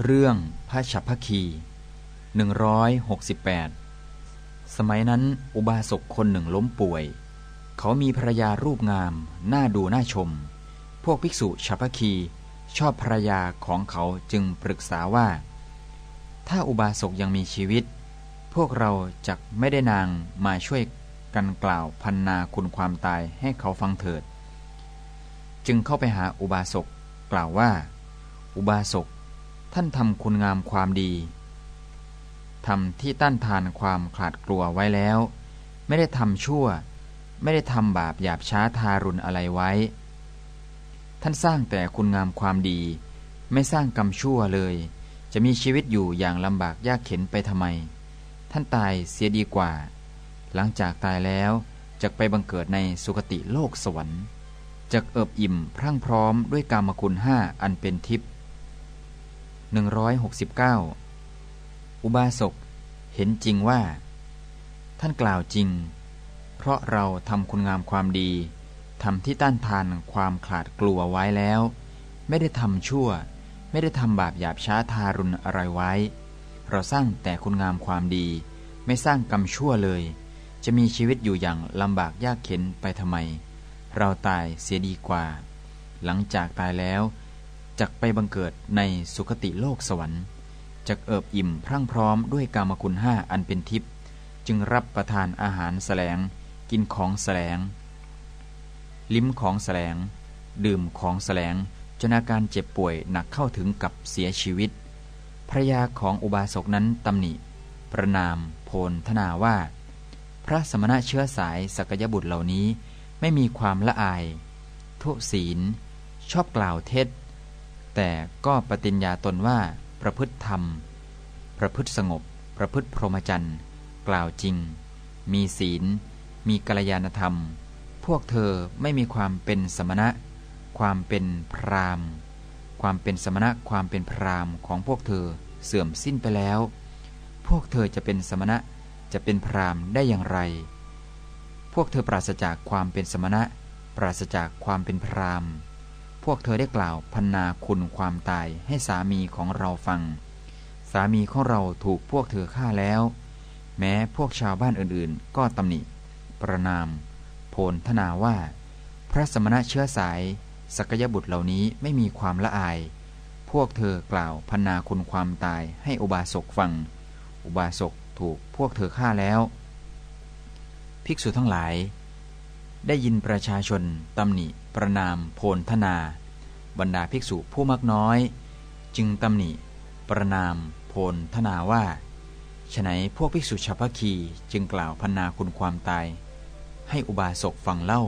เรื่องพระฉัพพคี 168 สมัยนั้นอุบาสกคนหนึ่งล้มป่วย เขามีภรรยารูปงาม น่าดูน่าชม พวกภิกษุฉัพพคี ชอบภรรยาของเขาจึงปรึกษาว่า ถ้าอุบาสกยังมีชีวิต พวกเราจะไม่ได้นางมาช่วยกันกล่าวพันนาคุณความตายให้เขาฟังเถิด จึงเข้าไปหาอุบาสกกล่าวว่า อุบาสก ท่านทำคุณงามความดีทำที่ต้านทานความขลาดกลัวไว้แล้ว ไม่ได้ทำชั่ว ไม่ได้ทำบาปหยาบช้าทารุณอะไรไว้ ท่านสร้างแต่คุณงามความดี ไม่สร้างกรรมชั่วเลย จะมีชีวิตอยู่อย่างลำบากยากเข็นไปทำไม ท่านตายเสียดีกว่า หลังจากตายแล้วจะไปบังเกิดในสุคติโลกสวรรค์จะเอิบอิ่มพรั่งพร้อมด้วยกรรมคุณห้าอันเป็นทิพย์ 169 อุบาสกเห็นจริงว่า ท่านกล่าวจริง เพราะเราทำคุณงามความดีทำที่ต้านทานความขลาดกลัวไว้แล้ว ไม่ได้ทำชั่ว ไม่ได้ทำบาปหยาบช้าทารุณอะไรไว้ เราสร้างแต่คุณงามความดี ไม่สร้างกรรมชั่วเลย จะมีชีวิตอยู่อย่างลำบากยากเข็นไปทำไม เราตายเสียดีกว่า หลังจากตายแล้ว จักไปบังเกิดในสุคติโลกสวรรค์จักเอิบอิ่มพรั่งพร้อมด้วยกามคุณห้าอันเป็นทิพย์จึงรับประทานอาหารแสลง กินของแสลง ลิ้มของแสลง ดื่มของแสลงจนอาการเจ็บป่วยหนักเข้าถึงกับเสียชีวิตภรยาของอุบาสกนั้นตำหนิ ประนาม โพลทนาว่า พระสมณะเชื้อสายสกยบุตรเหล่านี้ไม่มีความละอาย ทุศีล ชอบกล่าวเท็จ แต่ก็ปฏิญญาตนว่า ประพฤติธรรม ประพฤติสงบ ประพฤติพรหมจรรย์กล่าวจริง มีศีล มีกัลยาณธรรม พวกเธอไม่มีความเป็นสมณะ ความเป็นพรามความเป็นสมณะความเป็นพรามของพวกเธอเสื่อมสิ้นไปแล้ว พวกเธอจะเป็นสมณะจะเป็นพรามได้อย่างไร พวกเธอปราศจากความเป็นสมณะ ปราศจากความเป็นพราม พวกเธอได้กล่าวพันนาคุณความตายให้สามีของเราฟัง สามีของเราถูกพวกเธอฆ่าแล้ว แม้พวกชาวบ้านอื่นๆ ก็ตำหนิ ประนาม โพลทนาว่า พระสมณะเชื้อสายสกยบุตรเหล่านี้ไม่มีความละอาย พวกเธอกล่าวพันนาคุณความตายให้อุบาสกฟัง อุบาสกถูกพวกเธอฆ่าแล้ว ภิกษุทั้งหลาย ได้ยินประชาชนตำหนิ ประนาม โพลธนา บรรดาภิกษุผู้มักน้อย จึงตำหนิ ประนาม โพลธนาว่าฉนัยพวกภิกษุชาวพคีจึงกล่าวพันนาคุณความตาย ให้อุบาสกฟังเล่า